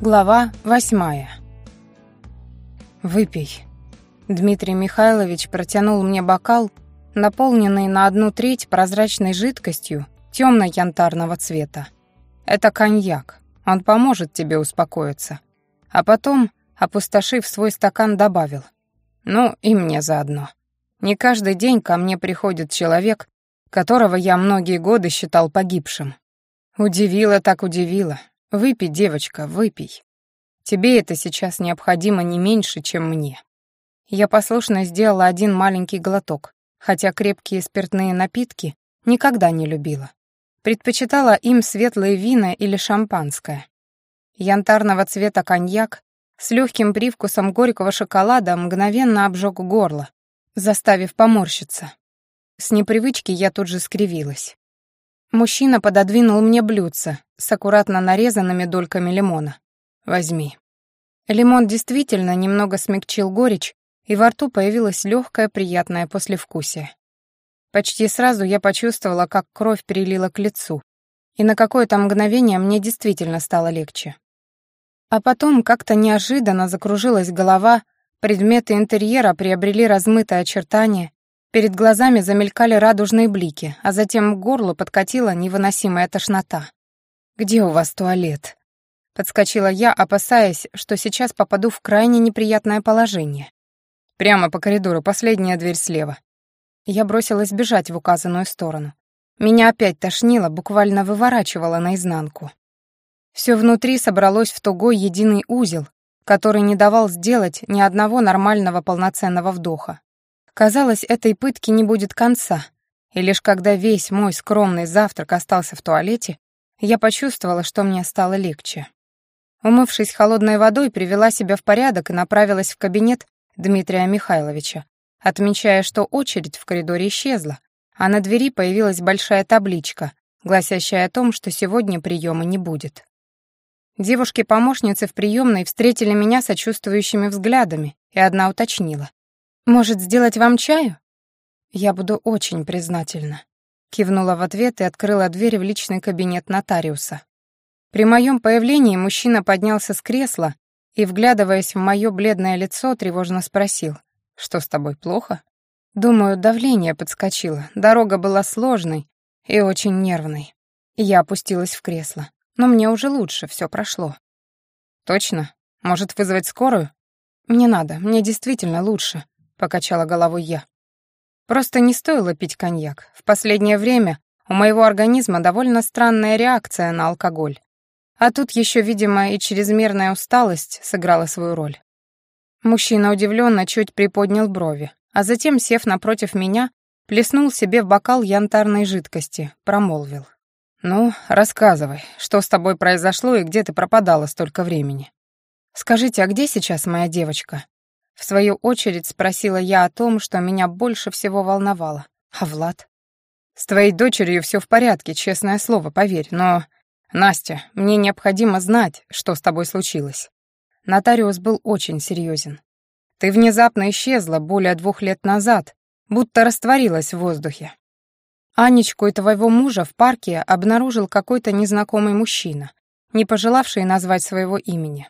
Глава восьмая. «Выпей». Дмитрий Михайлович протянул мне бокал, наполненный на одну треть прозрачной жидкостью темно-янтарного цвета. «Это коньяк. Он поможет тебе успокоиться». А потом, опустошив свой стакан, добавил. «Ну, и мне заодно. Не каждый день ко мне приходит человек, которого я многие годы считал погибшим. Удивило так удивило. Выпей, девочка, выпей. Тебе это сейчас необходимо не меньше, чем мне. Я послушно сделала один маленький глоток, хотя крепкие спиртные напитки никогда не любила. Предпочитала им светлые вина или шампанское. Янтарного цвета коньяк с легким привкусом горького шоколада мгновенно обжег горло, заставив поморщиться. С непривычки я тут же скривилась. Мужчина пододвинул мне блюдце с аккуратно нарезанными дольками лимона. «Возьми». Лимон действительно немного смягчил горечь, и во рту появилось легкое приятное послевкусие. Почти сразу я почувствовала, как кровь перелила к лицу, и на какое-то мгновение мне действительно стало легче. А потом как-то неожиданно закружилась голова, предметы интерьера приобрели размытые очертания, Перед глазами замелькали радужные блики, а затем к горлу подкатила невыносимая тошнота. «Где у вас туалет?» Подскочила я, опасаясь, что сейчас попаду в крайне неприятное положение. Прямо по коридору, последняя дверь слева. Я бросилась бежать в указанную сторону. Меня опять тошнило, буквально выворачивало наизнанку. Все внутри собралось в тугой единый узел, который не давал сделать ни одного нормального полноценного вдоха. Казалось, этой пытки не будет конца, и лишь когда весь мой скромный завтрак остался в туалете, я почувствовала, что мне стало легче. Умывшись холодной водой, привела себя в порядок и направилась в кабинет Дмитрия Михайловича, отмечая, что очередь в коридоре исчезла, а на двери появилась большая табличка, гласящая о том, что сегодня приема не будет. Девушки-помощницы в приемной встретили меня сочувствующими взглядами, и одна уточнила. «Может, сделать вам чаю?» «Я буду очень признательна», — кивнула в ответ и открыла дверь в личный кабинет нотариуса. При моем появлении мужчина поднялся с кресла и, вглядываясь в мое бледное лицо, тревожно спросил, «Что с тобой, плохо?» Думаю, давление подскочило, дорога была сложной и очень нервной. Я опустилась в кресло. Но мне уже лучше, все прошло. «Точно? Может, вызвать скорую?» «Не надо, мне действительно лучше», покачала головой я. Просто не стоило пить коньяк. В последнее время у моего организма довольно странная реакция на алкоголь. А тут еще, видимо, и чрезмерная усталость сыграла свою роль. Мужчина удивленно чуть приподнял брови, а затем, сев напротив меня, плеснул себе в бокал янтарной жидкости, промолвил. «Ну, рассказывай, что с тобой произошло и где ты пропадала столько времени?» «Скажите, а где сейчас моя девочка?» В свою очередь спросила я о том, что меня больше всего волновало. А Влад? С твоей дочерью все в порядке, честное слово, поверь, но... Настя, мне необходимо знать, что с тобой случилось. Нотариус был очень серьезен. Ты внезапно исчезла более двух лет назад, будто растворилась в воздухе. Анечку и твоего мужа в парке обнаружил какой-то незнакомый мужчина, не пожелавший назвать своего имени.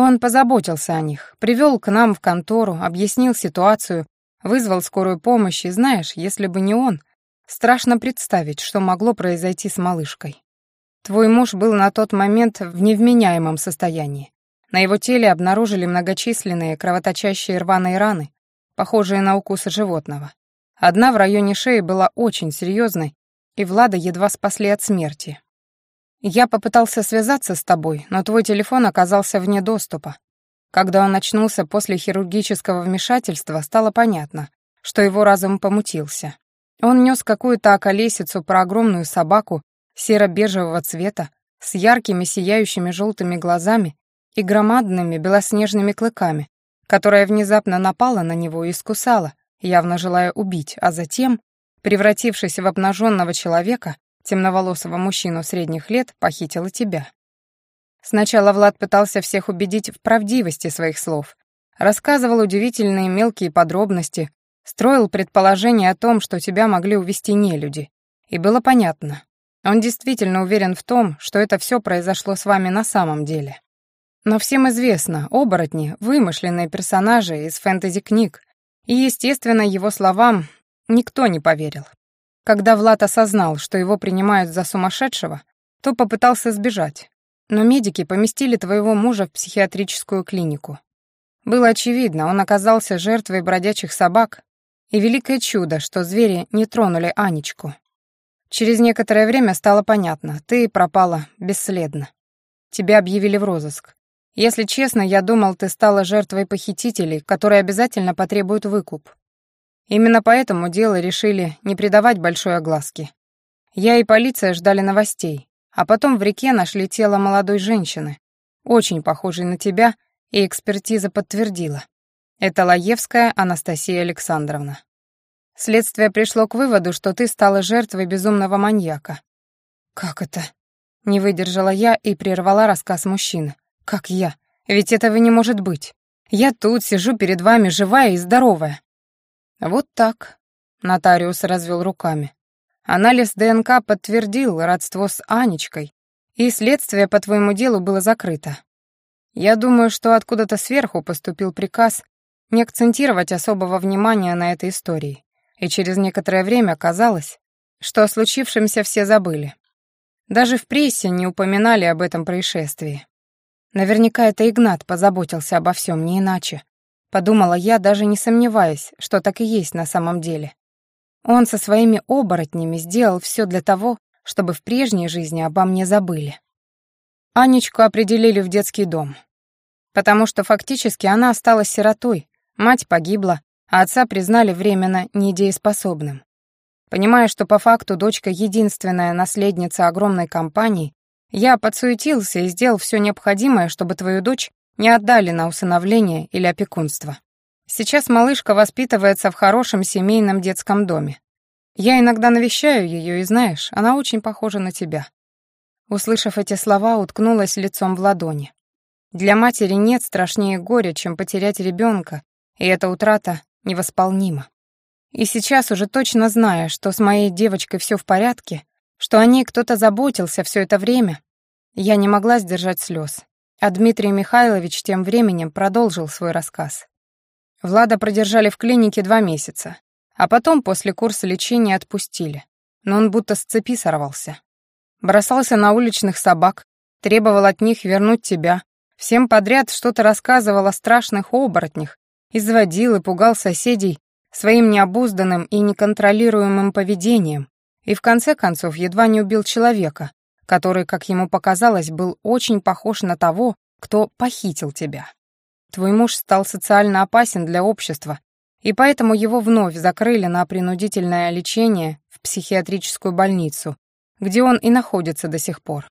Он позаботился о них, привел к нам в контору, объяснил ситуацию, вызвал скорую помощь, и знаешь, если бы не он, страшно представить, что могло произойти с малышкой. Твой муж был на тот момент в невменяемом состоянии. На его теле обнаружили многочисленные кровоточащие рваные раны, похожие на укусы животного. Одна в районе шеи была очень серьезной, и Влада едва спасли от смерти. Я попытался связаться с тобой, но твой телефон оказался вне доступа. Когда он очнулся после хирургического вмешательства, стало понятно, что его разум помутился. Он нес какую-то околесицу про огромную собаку серо-бежевого цвета с яркими сияющими желтыми глазами и громадными белоснежными клыками, которая внезапно напала на него и искусала, явно желая убить, а затем, превратившись в обнаженного человека, темноволосого мужчину средних лет похитила тебя. Сначала Влад пытался всех убедить в правдивости своих слов, рассказывал удивительные мелкие подробности, строил предположение о том, что тебя могли увести нелюди. И было понятно. Он действительно уверен в том, что это все произошло с вами на самом деле. Но всем известно, оборотни — вымышленные персонажи из фэнтези-книг, и, естественно, его словам никто не поверил. Когда Влад осознал, что его принимают за сумасшедшего, то попытался сбежать. Но медики поместили твоего мужа в психиатрическую клинику. Было очевидно, он оказался жертвой бродячих собак, и великое чудо, что звери не тронули Анечку. Через некоторое время стало понятно, ты пропала бесследно. Тебя объявили в розыск. Если честно, я думал, ты стала жертвой похитителей, которые обязательно потребуют выкуп. Именно поэтому дело решили не придавать большой огласки. Я и полиция ждали новостей, а потом в реке нашли тело молодой женщины, очень похожей на тебя, и экспертиза подтвердила. Это Лаевская Анастасия Александровна. Следствие пришло к выводу, что ты стала жертвой безумного маньяка. «Как это?» — не выдержала я и прервала рассказ мужчины. «Как я? Ведь этого не может быть. Я тут сижу перед вами живая и здоровая. Вот так. Нотариус развел руками. Анализ ДНК подтвердил родство с Анечкой, и следствие по твоему делу было закрыто. Я думаю, что откуда-то сверху поступил приказ не акцентировать особого внимания на этой истории, и через некоторое время казалось, что о случившемся все забыли. Даже в прессе не упоминали об этом происшествии. Наверняка это Игнат позаботился обо всем, не иначе. Подумала я, даже не сомневаясь, что так и есть на самом деле. Он со своими оборотнями сделал все для того, чтобы в прежней жизни обо мне забыли. Анечку определили в детский дом. Потому что фактически она осталась сиротой, мать погибла, а отца признали временно недееспособным. Понимая, что по факту дочка единственная наследница огромной компании, я подсуетился и сделал все необходимое, чтобы твою дочь не отдали на усыновление или опекунство. Сейчас малышка воспитывается в хорошем семейном детском доме. Я иногда навещаю ее, и знаешь, она очень похожа на тебя». Услышав эти слова, уткнулась лицом в ладони. Для матери нет страшнее горя, чем потерять ребенка, и эта утрата невосполнима. И сейчас, уже точно зная, что с моей девочкой все в порядке, что о ней кто-то заботился все это время, я не могла сдержать слез. А Дмитрий Михайлович тем временем продолжил свой рассказ. Влада продержали в клинике два месяца, а потом после курса лечения отпустили. Но он будто с цепи сорвался. Бросался на уличных собак, требовал от них вернуть тебя, всем подряд что-то рассказывал о страшных оборотнях, изводил и пугал соседей своим необузданным и неконтролируемым поведением и в конце концов едва не убил человека, который, как ему показалось, был очень похож на того, кто похитил тебя. Твой муж стал социально опасен для общества, и поэтому его вновь закрыли на принудительное лечение в психиатрическую больницу, где он и находится до сих пор.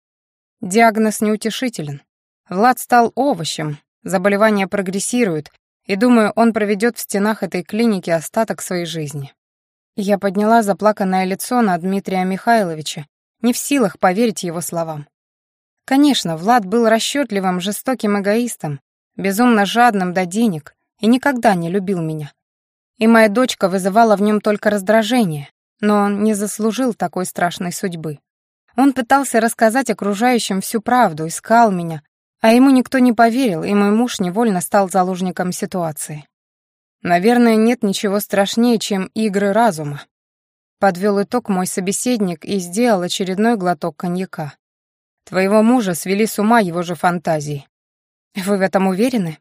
Диагноз неутешителен. Влад стал овощем, заболевание прогрессирует, и, думаю, он проведет в стенах этой клиники остаток своей жизни. Я подняла заплаканное лицо на Дмитрия Михайловича не в силах поверить его словам. Конечно, Влад был расчетливым, жестоким эгоистом, безумно жадным до денег и никогда не любил меня. И моя дочка вызывала в нем только раздражение, но он не заслужил такой страшной судьбы. Он пытался рассказать окружающим всю правду, искал меня, а ему никто не поверил, и мой муж невольно стал заложником ситуации. Наверное, нет ничего страшнее, чем игры разума. Подвел итог мой собеседник и сделал очередной глоток коньяка. Твоего мужа свели с ума его же фантазии. Вы в этом уверены?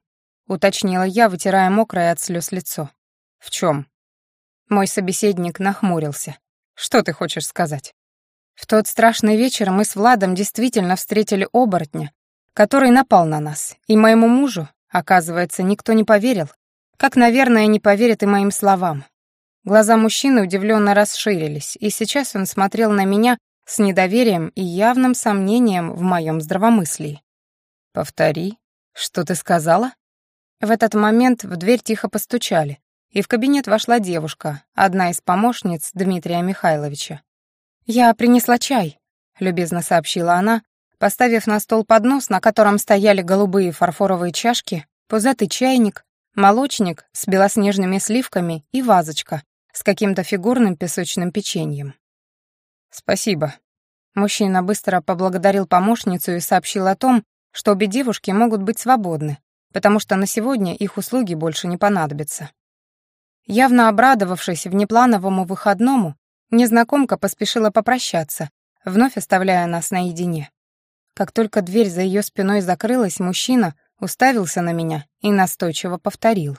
Уточнила я, вытирая мокрое от слез лицо. В чем? Мой собеседник нахмурился. Что ты хочешь сказать? В тот страшный вечер мы с Владом действительно встретили оборотня, который напал на нас, и моему мужу, оказывается, никто не поверил, как, наверное, не поверит и моим словам. Глаза мужчины удивленно расширились, и сейчас он смотрел на меня с недоверием и явным сомнением в моем здравомыслии. «Повтори, что ты сказала?» В этот момент в дверь тихо постучали, и в кабинет вошла девушка, одна из помощниц Дмитрия Михайловича. «Я принесла чай», — любезно сообщила она, поставив на стол поднос, на котором стояли голубые фарфоровые чашки, пузатый чайник, молочник с белоснежными сливками и вазочка, с каким-то фигурным песочным печеньем. «Спасибо». Мужчина быстро поблагодарил помощницу и сообщил о том, что обе девушки могут быть свободны, потому что на сегодня их услуги больше не понадобятся. Явно обрадовавшись внеплановому выходному, незнакомка поспешила попрощаться, вновь оставляя нас наедине. Как только дверь за ее спиной закрылась, мужчина уставился на меня и настойчиво повторил.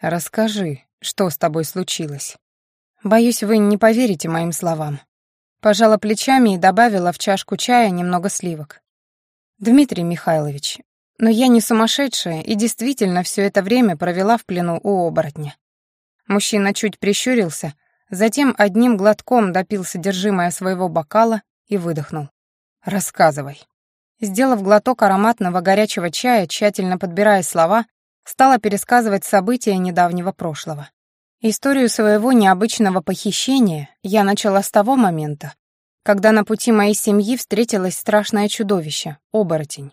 «Расскажи, что с тобой случилось?» «Боюсь, вы не поверите моим словам». Пожала плечами и добавила в чашку чая немного сливок. «Дмитрий Михайлович, но я не сумасшедшая и действительно все это время провела в плену у оборотня». Мужчина чуть прищурился, затем одним глотком допил содержимое своего бокала и выдохнул. «Рассказывай». Сделав глоток ароматного горячего чая, тщательно подбирая слова, стала пересказывать события недавнего прошлого. Историю своего необычного похищения я начала с того момента, когда на пути моей семьи встретилось страшное чудовище — оборотень.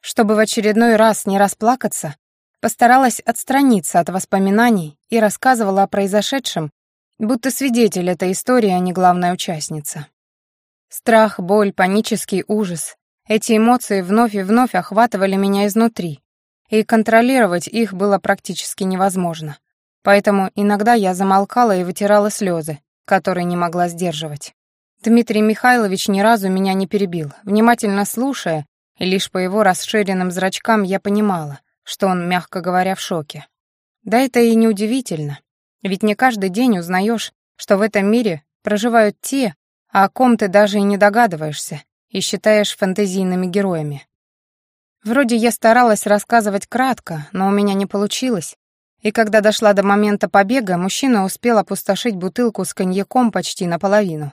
Чтобы в очередной раз не расплакаться, постаралась отстраниться от воспоминаний и рассказывала о произошедшем, будто свидетель этой истории, а не главная участница. Страх, боль, панический ужас — эти эмоции вновь и вновь охватывали меня изнутри, и контролировать их было практически невозможно. Поэтому иногда я замолкала и вытирала слезы, которые не могла сдерживать. Дмитрий Михайлович ни разу меня не перебил, внимательно слушая, и лишь по его расширенным зрачкам я понимала, что он, мягко говоря, в шоке. Да это и не удивительно, ведь не каждый день узнаешь, что в этом мире проживают те, о ком ты даже и не догадываешься и считаешь фэнтезийными героями. Вроде я старалась рассказывать кратко, но у меня не получилось, и когда дошла до момента побега, мужчина успел опустошить бутылку с коньяком почти наполовину.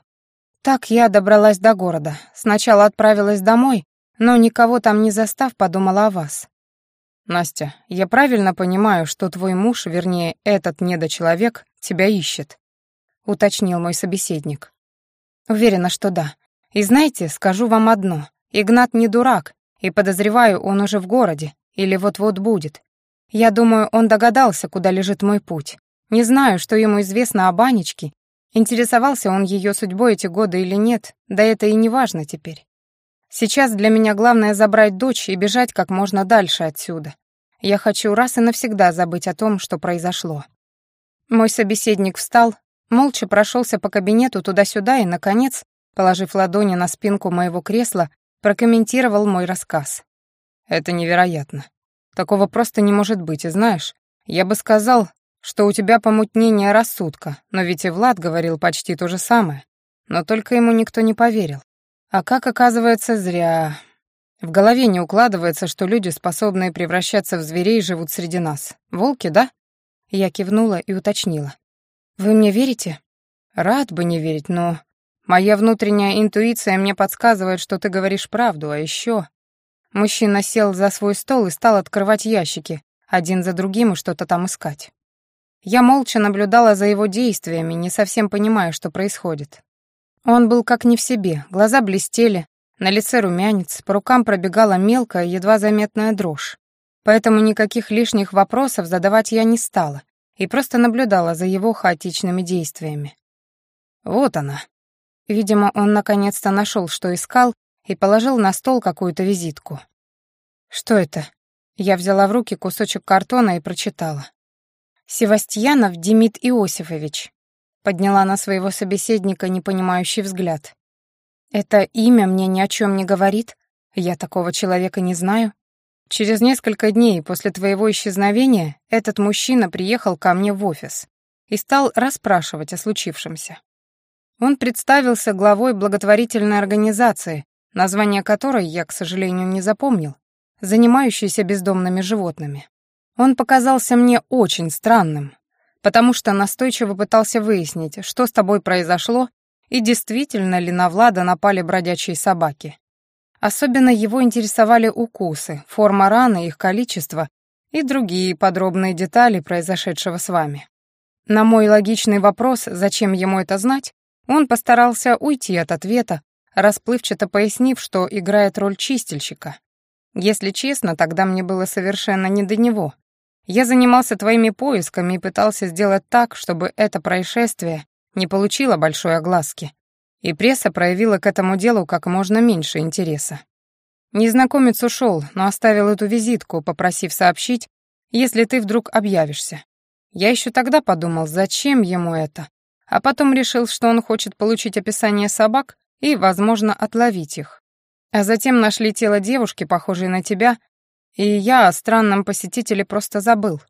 Так я добралась до города. Сначала отправилась домой, но никого там не застав, подумала о вас. Настя, я правильно понимаю, что твой муж, вернее, этот недочеловек, тебя ищет? Уточнил мой собеседник. Уверена, что да. И знаете, скажу вам одно. Игнат не дурак, и подозреваю, он уже в городе, или вот-вот будет. Я думаю, он догадался, куда лежит мой путь. Не знаю, что ему известно об Анечке, Интересовался он ее судьбой эти годы или нет, да это и не важно теперь. Сейчас для меня главное забрать дочь и бежать как можно дальше отсюда. Я хочу раз и навсегда забыть о том, что произошло. Мой собеседник встал, молча прошелся по кабинету туда-сюда и, наконец, положив ладони на спинку моего кресла, прокомментировал мой рассказ. «Это невероятно. Такого просто не может быть, и знаешь, я бы сказал, что у тебя помутнение рассудка, но ведь и Влад говорил почти то же самое. Но только ему никто не поверил. А как оказывается, зря. В голове не укладывается, что люди, способные превращаться в зверей, живут среди нас. Волки, да? Я кивнула и уточнила. Вы мне верите? Рад бы не верить, но... Моя внутренняя интуиция мне подсказывает, что ты говоришь правду, а еще... Мужчина сел за свой стол и стал открывать ящики, один за другим и что-то там искать. Я молча наблюдала за его действиями, не совсем понимая, что происходит. Он был как не в себе, глаза блестели, на лице румянец, по рукам пробегала мелкая, едва заметная дрожь. Поэтому никаких лишних вопросов задавать я не стала и просто наблюдала за его хаотичными действиями. Вот она. Видимо, он наконец-то нашел, что искал, и положил на стол какую-то визитку. Что это? Я взяла в руки кусочек картона и прочитала. «Севастьянов Демид Иосифович», — подняла на своего собеседника непонимающий взгляд. «Это имя мне ни о чем не говорит? Я такого человека не знаю. Через несколько дней после твоего исчезновения этот мужчина приехал ко мне в офис и стал расспрашивать о случившемся. Он представился главой благотворительной организации, название которой я, к сожалению, не запомнил, занимающейся бездомными животными. Он показался мне очень странным, потому что настойчиво пытался выяснить, что с тобой произошло и действительно ли на Влада напали бродячие собаки. Особенно его интересовали укусы, форма раны, их количество и другие подробные детали произошедшего с вами. На мой логичный вопрос, зачем ему это знать, он постарался уйти от ответа, расплывчато пояснив, что играет роль чистильщика. Если честно, тогда мне было совершенно не до него, я занимался твоими поисками и пытался сделать так, чтобы это происшествие не получило большой огласки, и пресса проявила к этому делу как можно меньше интереса. Незнакомец ушел, но оставил эту визитку, попросив сообщить, если ты вдруг объявишься. Я еще тогда подумал, зачем ему это, а потом решил, что он хочет получить описание собак и, возможно, отловить их. А затем нашли тело девушки, похожей на тебя, и я о странном посетителе просто забыл.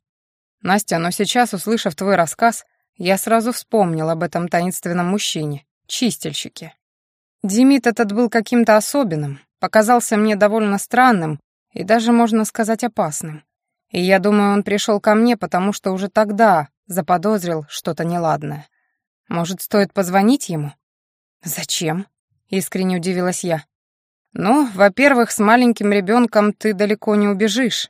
Настя, но сейчас, услышав твой рассказ, я сразу вспомнил об этом таинственном мужчине, чистильщике. Демид этот был каким-то особенным, показался мне довольно странным и даже, можно сказать, опасным. И я думаю, он пришел ко мне, потому что уже тогда заподозрил что-то неладное. Может, стоит позвонить ему? Зачем? Искренне удивилась я. Ну, во-первых, с маленьким ребенком ты далеко не убежишь.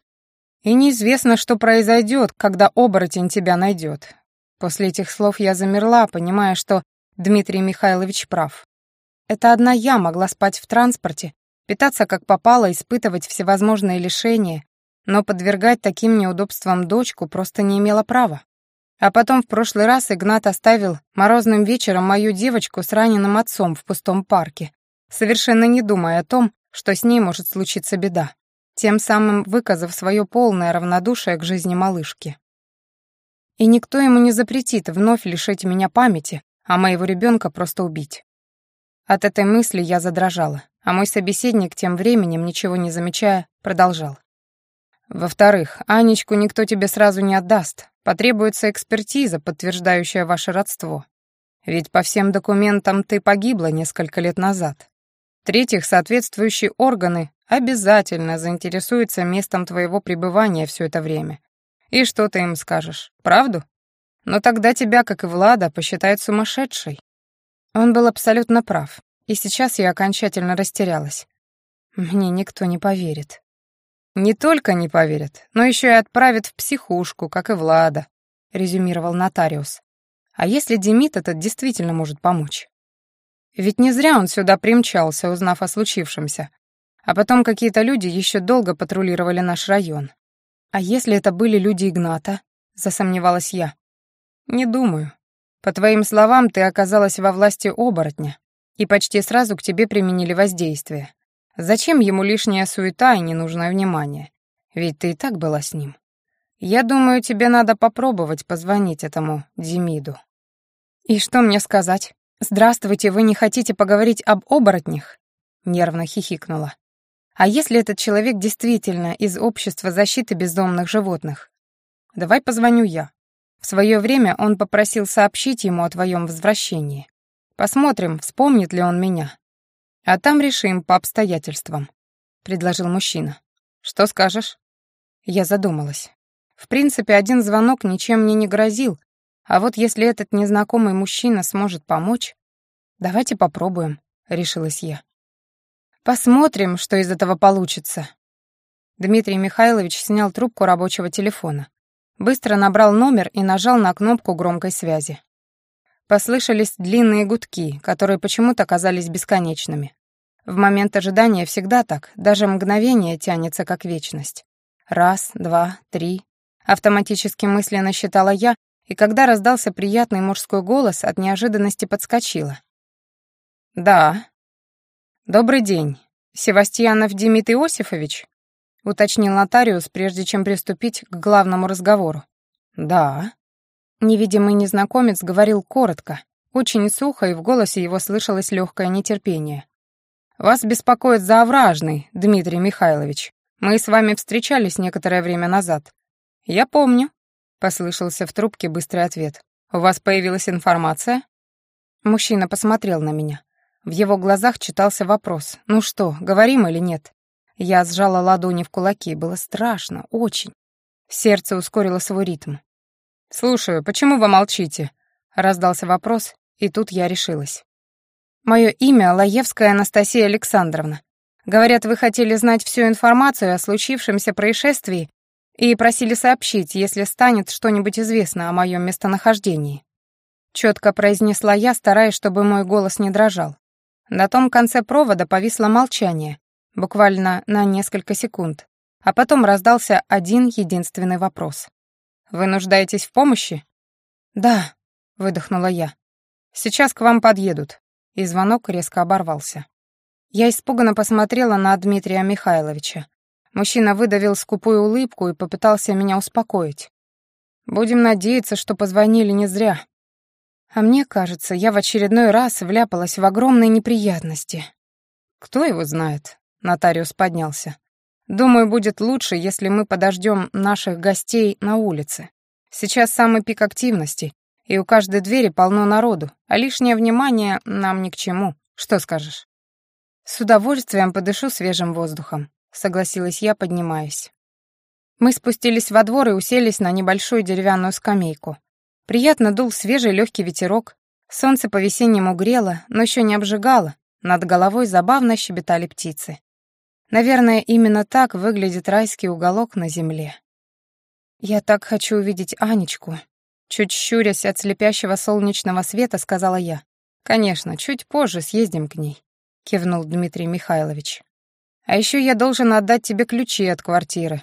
И неизвестно, что произойдет, когда оборотень тебя найдет. После этих слов я замерла, понимая, что Дмитрий Михайлович прав. Это одна я могла спать в транспорте, питаться как попало, испытывать всевозможные лишения, но подвергать таким неудобствам дочку просто не имела права. А потом в прошлый раз Игнат оставил морозным вечером мою девочку с раненым отцом в пустом парке, совершенно не думая о том, что с ней может случиться беда тем самым выказав свое полное равнодушие к жизни малышки. И никто ему не запретит вновь лишить меня памяти, а моего ребенка просто убить. От этой мысли я задрожала, а мой собеседник тем временем, ничего не замечая, продолжал. Во-вторых, Анечку никто тебе сразу не отдаст, потребуется экспертиза, подтверждающая ваше родство. Ведь по всем документам ты погибла несколько лет назад. В-третьих, соответствующие органы обязательно заинтересуются местом твоего пребывания все это время. И что ты им скажешь? Правду? Но тогда тебя, как и Влада, посчитают сумасшедшей. Он был абсолютно прав, и сейчас я окончательно растерялась. Мне никто не поверит. Не только не поверит, но еще и отправит в психушку, как и Влада, резюмировал нотариус. А если Демид этот действительно может помочь? Ведь не зря он сюда примчался, узнав о случившемся, а потом какие-то люди еще долго патрулировали наш район. А если это были люди Игната? Засомневалась я. Не думаю. По твоим словам, ты оказалась во власти оборотня, и почти сразу к тебе применили воздействие. Зачем ему лишняя суета и ненужное внимание? Ведь ты и так была с ним. Я думаю, тебе надо попробовать позвонить этому Демиду. И что мне сказать? Здравствуйте, вы не хотите поговорить об оборотнях? Нервно хихикнула. А если этот человек действительно из общества защиты бездомных животных? Давай позвоню я. В свое время он попросил сообщить ему о твоем возвращении. Посмотрим, вспомнит ли он меня. А там решим по обстоятельствам», — предложил мужчина. «Что скажешь?» Я задумалась. В принципе, один звонок ничем мне не грозил, а вот если этот незнакомый мужчина сможет помочь... «Давайте попробуем», — решилась я. Посмотрим, что из этого получится. Дмитрий Михайлович снял трубку рабочего телефона. Быстро набрал номер и нажал на кнопку громкой связи. Послышались длинные гудки, которые почему-то казались бесконечными. В момент ожидания всегда так, даже мгновение тянется как вечность. Раз, два, три. Автоматически мысленно считала я, и когда раздался приятный мужской голос, от неожиданности подскочила. «Да», «Добрый день. Севастьянов Демид Иосифович?» — уточнил нотариус, прежде чем приступить к главному разговору. «Да». Невидимый незнакомец говорил коротко, очень сухо, и в голосе его слышалось легкое нетерпение. «Вас беспокоит заовражный, Дмитрий Михайлович. Мы с вами встречались некоторое время назад». «Я помню», — послышался в трубке быстрый ответ. «У вас появилась информация?» Мужчина посмотрел на меня. В его глазах читался вопрос. «Ну что, говорим или нет?» Я сжала ладони в кулаки. Было страшно, очень. Сердце ускорило свой ритм. «Слушаю, почему вы молчите?» Раздался вопрос, и тут я решилась. «Мое имя Лаевская Анастасия Александровна. Говорят, вы хотели знать всю информацию о случившемся происшествии и просили сообщить, если станет что-нибудь известно о моем местонахождении». Четко произнесла я, стараясь, чтобы мой голос не дрожал. На том конце провода повисло молчание, буквально на несколько секунд, а потом раздался один единственный вопрос. «Вы нуждаетесь в помощи?» «Да», — выдохнула я. «Сейчас к вам подъедут». И звонок резко оборвался. Я испуганно посмотрела на Дмитрия Михайловича. Мужчина выдавил скупую улыбку и попытался меня успокоить. «Будем надеяться, что позвонили не зря». А мне кажется, я в очередной раз вляпалась в огромные неприятности. «Кто его знает?» — нотариус поднялся. «Думаю, будет лучше, если мы подождем наших гостей на улице. Сейчас самый пик активности, и у каждой двери полно народу, а лишнее внимание нам ни к чему. Что скажешь?» «С удовольствием подышу свежим воздухом», — согласилась я, поднимаясь. Мы спустились во двор и уселись на небольшую деревянную скамейку. Приятно дул свежий легкий ветерок, солнце по-весеннему грело, но еще не обжигало, над головой забавно щебетали птицы. Наверное, именно так выглядит райский уголок на земле. «Я так хочу увидеть Анечку», — чуть щурясь от слепящего солнечного света, сказала я. «Конечно, чуть позже съездим к ней», — кивнул Дмитрий Михайлович. «А еще я должен отдать тебе ключи от квартиры.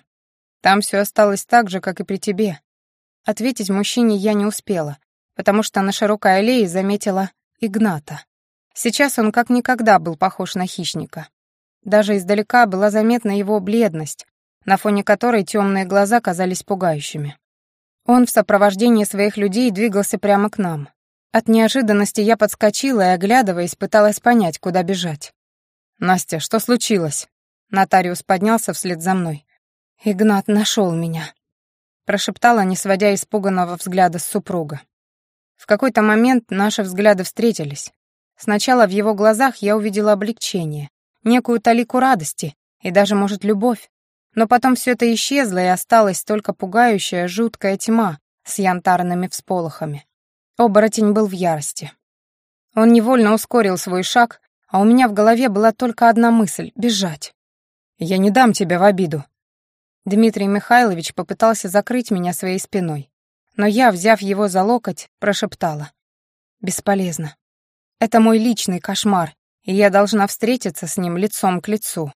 Там все осталось так же, как и при тебе». Ответить мужчине я не успела, потому что на широкой аллее заметила Игната. Сейчас он как никогда был похож на хищника. Даже издалека была заметна его бледность, на фоне которой темные глаза казались пугающими. Он в сопровождении своих людей двигался прямо к нам. От неожиданности я подскочила и, оглядываясь, пыталась понять, куда бежать. «Настя, что случилось?» Нотариус поднялся вслед за мной. «Игнат нашел меня», — прошептала, не сводя испуганного взгляда с супруга. В какой-то момент наши взгляды встретились. Сначала в его глазах я увидела облегчение, некую талику радости и даже, может, любовь. Но потом все это исчезло, и осталась только пугающая, жуткая тьма с янтарными всполохами. Оборотень был в ярости. Он невольно ускорил свой шаг, а у меня в голове была только одна мысль — бежать. «Я не дам тебя в обиду». Дмитрий Михайлович попытался закрыть меня своей спиной, но я, взяв его за локоть, прошептала. «Бесполезно. Это мой личный кошмар, я должна встретиться с ним лицом к лицу.